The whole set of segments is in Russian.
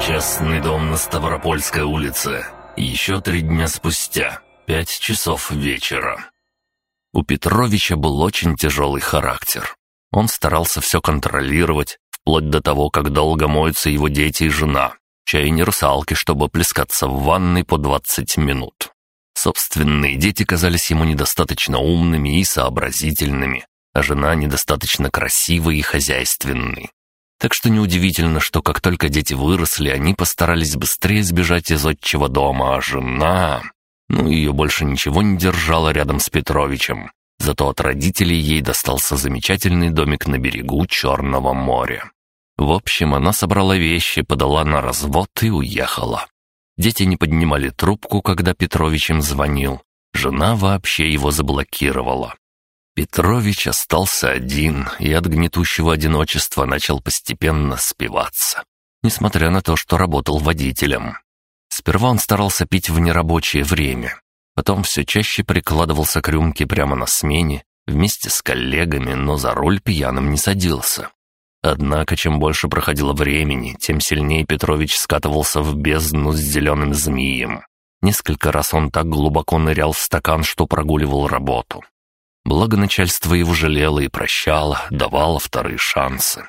Частный дом на Ставропольской улице. Еще три дня спустя. Пять часов вечера. У Петровича был очень тяжелый характер. Он старался все контролировать, вплоть до того, как долго моются его дети и жена. Чай не русалки, чтобы плескаться в ванной по 20 минут. Собственные дети казались ему недостаточно умными и сообразительными, а жена недостаточно красивой и хозяйственной. Так что неудивительно, что как только дети выросли, они постарались быстрее сбежать из отчего дома, а жена... Ну, ее больше ничего не держало рядом с Петровичем. Зато от родителей ей достался замечательный домик на берегу Черного моря. В общем, она собрала вещи, подала на развод и уехала. Дети не поднимали трубку, когда Петрович им звонил. Жена вообще его заблокировала. Петрович остался один и от гнетущего одиночества начал постепенно спиваться. Несмотря на то, что работал водителем. Сперва он старался пить в нерабочее время. Потом все чаще прикладывался к рюмке прямо на смене, вместе с коллегами, но за руль пьяным не садился. Однако, чем больше проходило времени, тем сильнее Петрович скатывался в бездну с зеленым змеем. Несколько раз он так глубоко нырял в стакан, что прогуливал работу. Благо начальство его жалело и прощало, давало вторые шансы.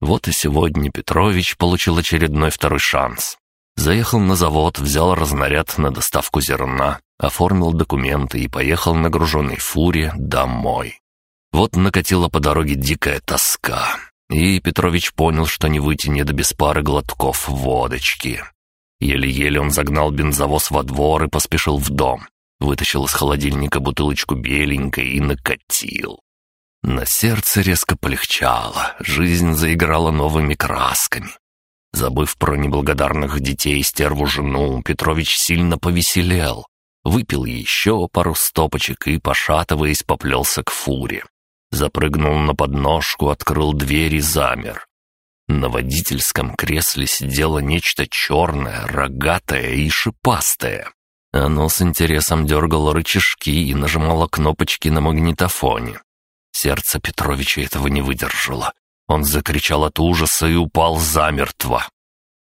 Вот и сегодня Петрович получил очередной второй шанс. Заехал на завод, взял разнаряд на доставку зерна, оформил документы и поехал на груженной фуре домой. Вот накатила по дороге дикая тоска, и Петрович понял, что не вытянет без пары глотков водочки. Еле-еле он загнал бензовоз во двор и поспешил в дом. Вытащил из холодильника бутылочку беленькой и накатил. На сердце резко полегчало, жизнь заиграла новыми красками. Забыв про неблагодарных детей и стерву жену, Петрович сильно повеселел. Выпил еще пару стопочек и, пошатываясь, поплелся к фуре. Запрыгнул на подножку, открыл дверь и замер. На водительском кресле сидело нечто черное, рогатое и шипастое. Оно с интересом дергало рычажки и нажимало кнопочки на магнитофоне. Сердце Петровича этого не выдержало. Он закричал от ужаса и упал замертво.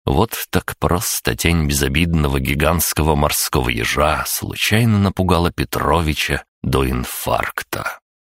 Вот так просто тень безобидного гигантского морского ежа случайно напугала Петровича до инфаркта.